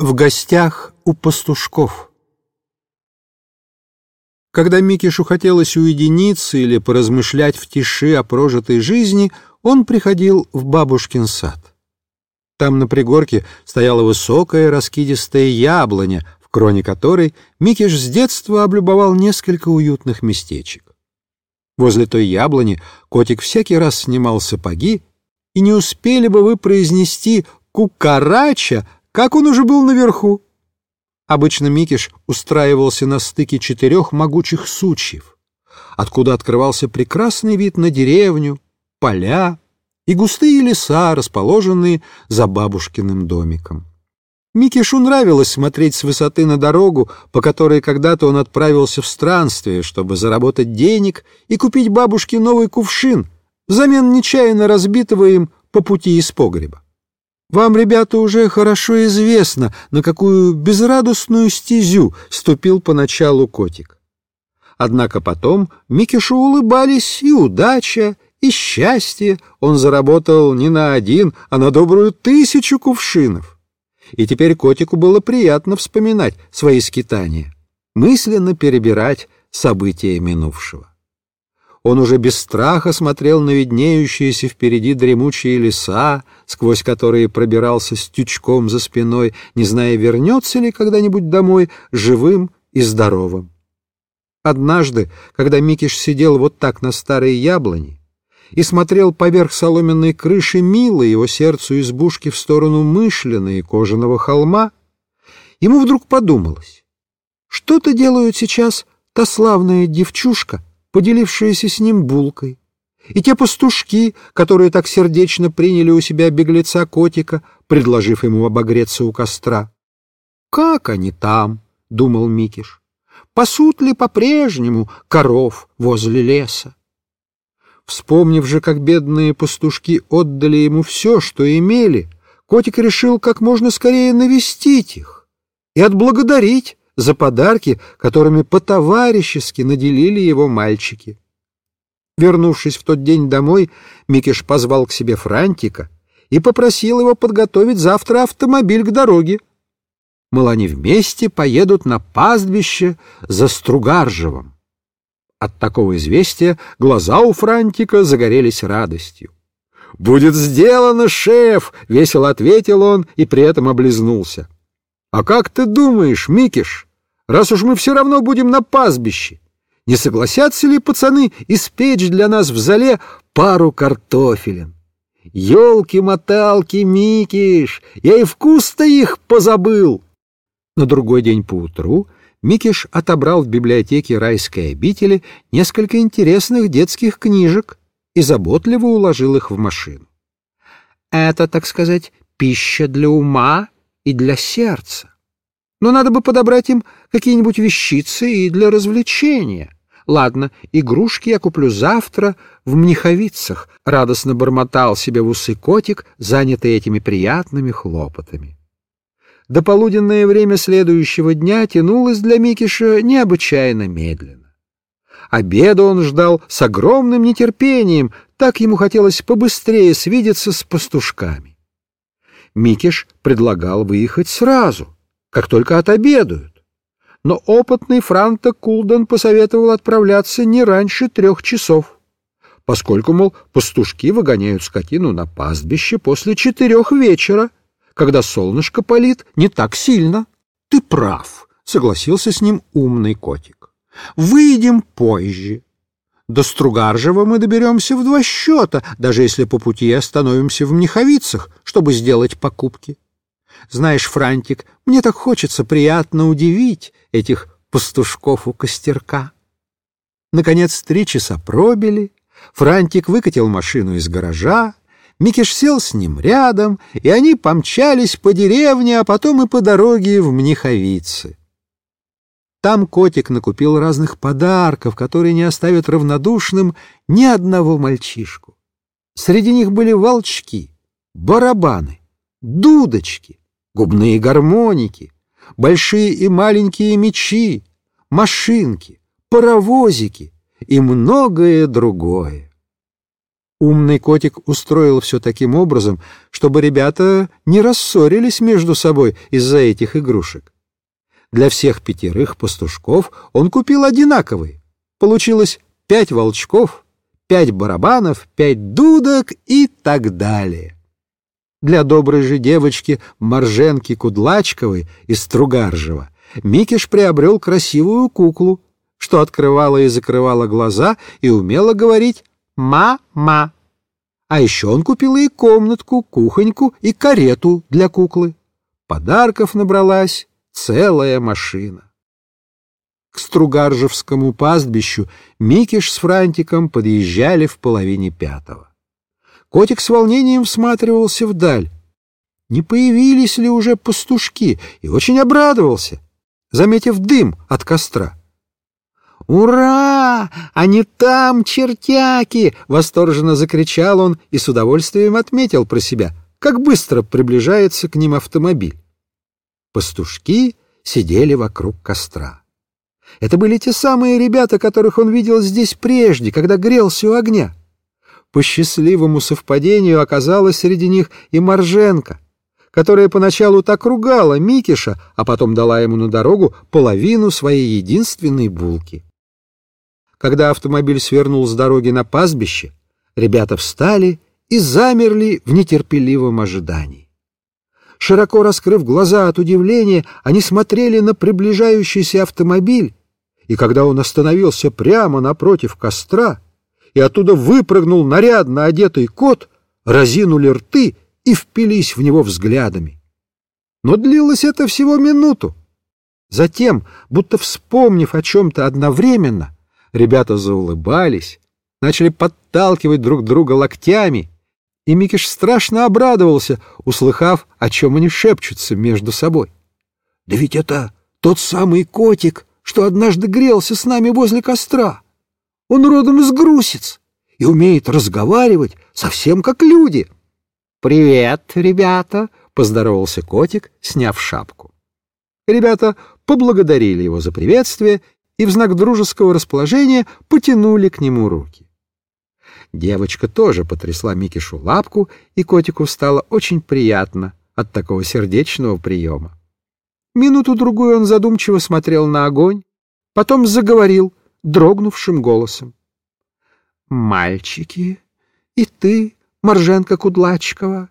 В гостях у пастушков. Когда Микишу хотелось уединиться или поразмышлять в тиши о прожитой жизни, он приходил в бабушкин сад. Там на пригорке стояла высокая раскидистая яблоня, в кроне которой Микиш с детства облюбовал несколько уютных местечек. Возле той яблони котик всякий раз снимал сапоги, и не успели бы вы произнести «кукарача», как он уже был наверху. Обычно Микиш устраивался на стыке четырех могучих сучьев, откуда открывался прекрасный вид на деревню, поля и густые леса, расположенные за бабушкиным домиком. Микишу нравилось смотреть с высоты на дорогу, по которой когда-то он отправился в странствие, чтобы заработать денег и купить бабушке новый кувшин взамен нечаянно разбитого им по пути из погреба. Вам, ребята, уже хорошо известно, на какую безрадостную стезю ступил поначалу котик. Однако потом Микишу улыбались и удача, и счастье. Он заработал не на один, а на добрую тысячу кувшинов. И теперь котику было приятно вспоминать свои скитания, мысленно перебирать события минувшего. Он уже без страха смотрел на виднеющиеся впереди дремучие леса, сквозь которые пробирался с тючком за спиной, не зная, вернется ли когда-нибудь домой живым и здоровым. Однажды, когда Микиш сидел вот так на старой яблоне и смотрел поверх соломенной крыши милой его сердцу избушки в сторону Мышлина и кожаного холма, ему вдруг подумалось, что-то делают сейчас та славная девчушка, поделившаяся с ним булкой, и те пастушки, которые так сердечно приняли у себя беглеца котика, предложив ему обогреться у костра. «Как они там?» — думал Микиш. «Пасут ли по-прежнему коров возле леса?» Вспомнив же, как бедные пастушки отдали ему все, что имели, котик решил как можно скорее навестить их и отблагодарить за подарки, которыми по-товарищески наделили его мальчики. Вернувшись в тот день домой, Микиш позвал к себе Франтика и попросил его подготовить завтра автомобиль к дороге. Мол, они вместе поедут на пастбище за Стругаржевом. От такого известия глаза у Франтика загорелись радостью. «Будет сделано, шеф!» — весело ответил он и при этом облизнулся. «А как ты думаешь, Микиш, раз уж мы все равно будем на пастбище. Не согласятся ли пацаны испечь для нас в зале пару картофелин? Ёлки-моталки, Микиш, я и вкус-то их позабыл. На другой день поутру Микиш отобрал в библиотеке райской обители несколько интересных детских книжек и заботливо уложил их в машину. Это, так сказать, пища для ума и для сердца но надо бы подобрать им какие-нибудь вещицы и для развлечения. Ладно, игрушки я куплю завтра в Мниховицах, — радостно бормотал себе в усы котик, занятый этими приятными хлопотами. До полуденное время следующего дня тянулось для Микиша необычайно медленно. Обеда он ждал с огромным нетерпением, так ему хотелось побыстрее свидеться с пастушками. Микиш предлагал выехать сразу — как только отобедают. Но опытный Франта Кулден посоветовал отправляться не раньше трех часов, поскольку, мол, пастушки выгоняют скотину на пастбище после четырех вечера, когда солнышко палит не так сильно. — Ты прав, — согласился с ним умный котик. — Выйдем позже. До Стругаржева мы доберемся в два счета, даже если по пути остановимся в Мниховицах, чтобы сделать покупки. Знаешь, Франтик, мне так хочется приятно удивить этих пастушков у костерка. Наконец, три часа пробили, Франтик выкатил машину из гаража, Микиш сел с ним рядом, и они помчались по деревне, а потом и по дороге в Мниховицы. Там котик накупил разных подарков, которые не оставят равнодушным ни одного мальчишку. Среди них были волчки, барабаны, дудочки, губные гармоники, большие и маленькие мечи, машинки, паровозики и многое другое. Умный котик устроил все таким образом, чтобы ребята не рассорились между собой из-за этих игрушек. Для всех пятерых пастушков он купил одинаковый. Получилось пять волчков, пять барабанов, пять дудок и так далее. Для доброй же девочки Марженки Кудлачковой из Стругаржева Микиш приобрел красивую куклу, что открывала и закрывала глаза и умела говорить «ма-ма». А еще он купил и комнатку, кухоньку и карету для куклы. Подарков набралась целая машина. К Стругаржевскому пастбищу Микиш с Франтиком подъезжали в половине пятого. Котик с волнением всматривался вдаль. Не появились ли уже пастушки, и очень обрадовался, заметив дым от костра. «Ура! Они там, чертяки!» — восторженно закричал он и с удовольствием отметил про себя, как быстро приближается к ним автомобиль. Пастушки сидели вокруг костра. Это были те самые ребята, которых он видел здесь прежде, когда грелся у огня. По счастливому совпадению оказалась среди них и Марженко, которая поначалу так ругала Микиша, а потом дала ему на дорогу половину своей единственной булки. Когда автомобиль свернул с дороги на пастбище, ребята встали и замерли в нетерпеливом ожидании. Широко раскрыв глаза от удивления, они смотрели на приближающийся автомобиль, и когда он остановился прямо напротив костра, и оттуда выпрыгнул нарядно одетый кот, разинули рты и впились в него взглядами. Но длилось это всего минуту. Затем, будто вспомнив о чем-то одновременно, Ребята заулыбались, начали подталкивать друг друга локтями, и Микиш страшно обрадовался, услыхав, о чем они шепчутся между собой. «Да ведь это тот самый котик, что однажды грелся с нами возле костра. Он родом из Грусиц и умеет разговаривать совсем как люди». «Привет, ребята!» — поздоровался котик, сняв шапку. Ребята поблагодарили его за приветствие и в знак дружеского расположения потянули к нему руки. Девочка тоже потрясла Микишу лапку, и котику стало очень приятно от такого сердечного приема. Минуту-другую он задумчиво смотрел на огонь, потом заговорил дрогнувшим голосом. «Мальчики, и ты, Марженка Кудлачкова,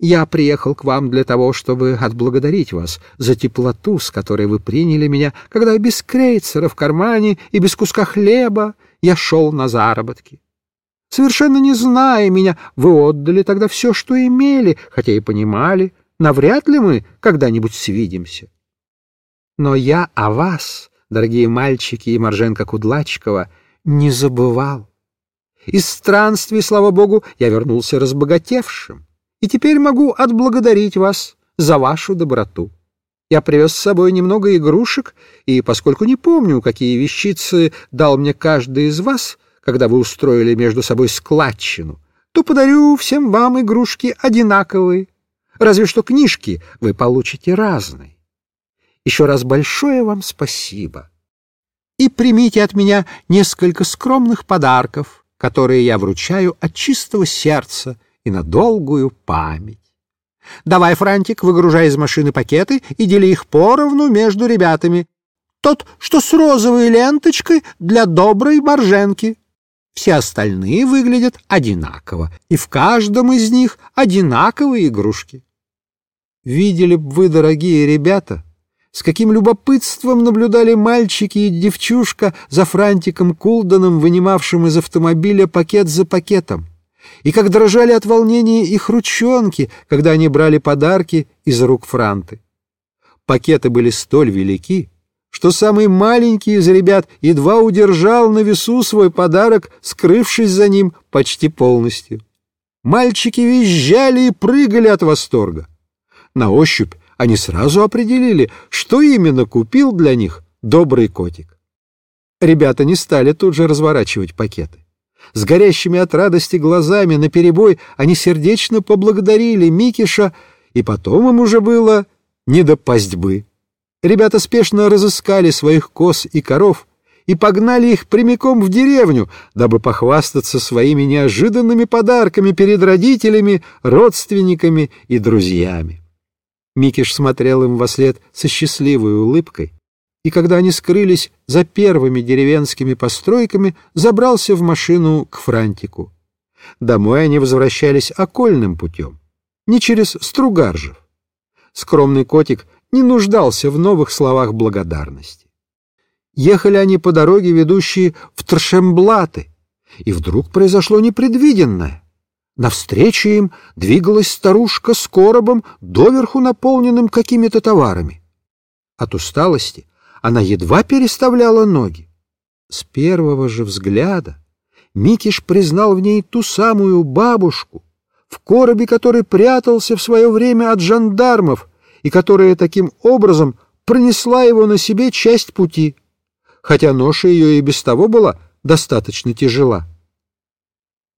я приехал к вам для того, чтобы отблагодарить вас за теплоту, с которой вы приняли меня, когда без крейцера в кармане и без куска хлеба я шел на заработки. Совершенно не зная меня, вы отдали тогда все, что имели, хотя и понимали, навряд ли мы когда-нибудь свидимся. Но я о вас, дорогие мальчики и Марженка Кудлачкова, не забывал. Из странствий, слава богу, я вернулся разбогатевшим и теперь могу отблагодарить вас за вашу доброту. Я привез с собой немного игрушек, и поскольку не помню, какие вещицы дал мне каждый из вас, когда вы устроили между собой складчину, то подарю всем вам игрушки одинаковые, разве что книжки вы получите разные. Еще раз большое вам спасибо. И примите от меня несколько скромных подарков, которые я вручаю от чистого сердца и на долгую память. Давай, Франтик, выгружай из машины пакеты и дели их поровну между ребятами. Тот, что с розовой ленточкой для доброй борженки. Все остальные выглядят одинаково, и в каждом из них одинаковые игрушки. Видели б вы, дорогие ребята, с каким любопытством наблюдали мальчики и девчушка за Франтиком Кулданом, вынимавшим из автомобиля пакет за пакетом и как дрожали от волнения их ручонки, когда они брали подарки из рук Франты. Пакеты были столь велики, что самый маленький из ребят едва удержал на весу свой подарок, скрывшись за ним почти полностью. Мальчики визжали и прыгали от восторга. На ощупь они сразу определили, что именно купил для них добрый котик. Ребята не стали тут же разворачивать пакеты. С горящими от радости глазами наперебой они сердечно поблагодарили Микиша, и потом им уже было не до пастьбы. Ребята спешно разыскали своих коз и коров и погнали их прямиком в деревню, дабы похвастаться своими неожиданными подарками перед родителями, родственниками и друзьями. Микиш смотрел им во след со счастливой улыбкой, и когда они скрылись за первыми деревенскими постройками, забрался в машину к Франтику. Домой они возвращались окольным путем, не через Стругаржев. Скромный котик не нуждался в новых словах благодарности. Ехали они по дороге, ведущей в Тршемблаты, и вдруг произошло непредвиденное. Навстречу им двигалась старушка с коробом, доверху наполненным какими-то товарами. От усталости она едва переставляла ноги. С первого же взгляда Микиш признал в ней ту самую бабушку, в коробе которой прятался в свое время от жандармов и которая таким образом пронесла его на себе часть пути, хотя ноша ее и без того была достаточно тяжела.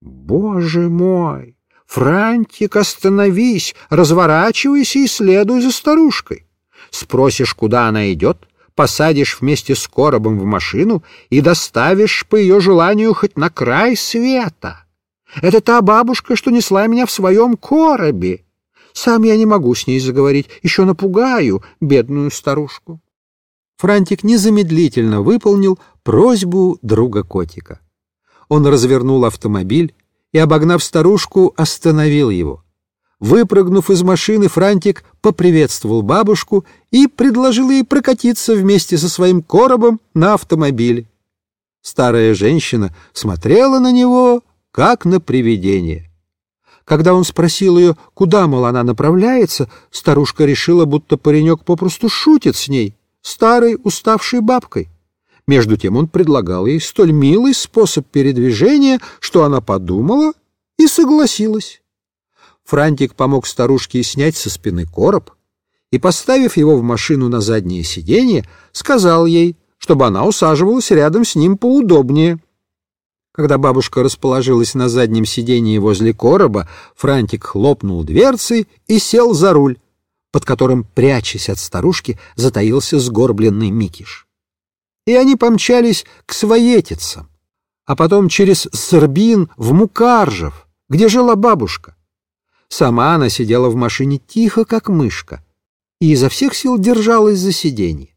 Боже мой! Франтик, остановись, разворачивайся и следуй за старушкой. Спросишь, куда она идет, посадишь вместе с коробом в машину и доставишь по ее желанию хоть на край света. Это та бабушка, что несла меня в своем коробе. Сам я не могу с ней заговорить, еще напугаю бедную старушку. Франтик незамедлительно выполнил просьбу друга котика. Он развернул автомобиль и, обогнав старушку, остановил его. Выпрыгнув из машины, Франтик поприветствовал бабушку и предложил ей прокатиться вместе со своим коробом на автомобиле. Старая женщина смотрела на него, как на привидение. Когда он спросил ее, куда, мол, она направляется, старушка решила, будто паренек попросту шутит с ней, старой уставшей бабкой. Между тем он предлагал ей столь милый способ передвижения, что она подумала и согласилась. Франтик помог старушке снять со спины короб и, поставив его в машину на заднее сиденье, сказал ей, чтобы она усаживалась рядом с ним поудобнее. Когда бабушка расположилась на заднем сиденье возле короба, Франтик хлопнул дверцей и сел за руль, под которым, прячась от старушки, затаился сгорбленный Микиш и они помчались к Своетицам, а потом через Сырбин в Мукаржев, где жила бабушка. Сама она сидела в машине тихо, как мышка, и изо всех сил держалась за сиденье.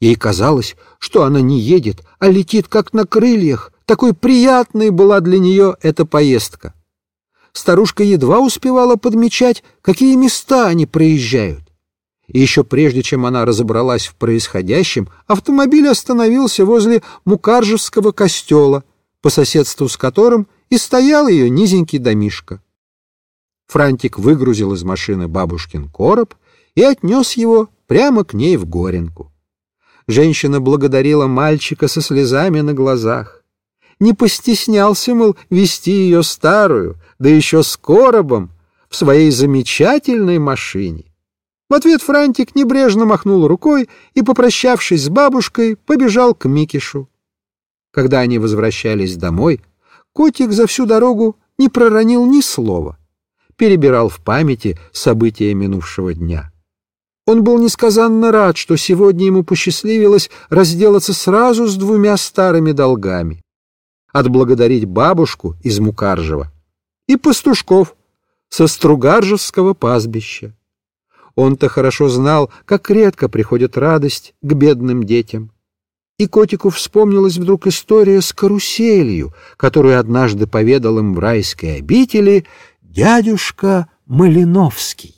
Ей казалось, что она не едет, а летит, как на крыльях. Такой приятной была для нее эта поездка. Старушка едва успевала подмечать, какие места они проезжают. И еще прежде, чем она разобралась в происходящем, автомобиль остановился возле Мукаржевского костела, по соседству с которым и стоял ее низенький домишко. Франтик выгрузил из машины бабушкин короб и отнес его прямо к ней в Горенку. Женщина благодарила мальчика со слезами на глазах. Не постеснялся, мол, вести ее старую, да еще с коробом, в своей замечательной машине. В ответ Франтик небрежно махнул рукой и, попрощавшись с бабушкой, побежал к Микишу. Когда они возвращались домой, котик за всю дорогу не проронил ни слова, перебирал в памяти события минувшего дня. Он был несказанно рад, что сегодня ему посчастливилось разделаться сразу с двумя старыми долгами. Отблагодарить бабушку из Мукаржева и пастушков со Стругаржевского пастбища. Он-то хорошо знал, как редко приходит радость к бедным детям. И котику вспомнилась вдруг история с каруселью, которую однажды поведал им в райской обители дядюшка Малиновский.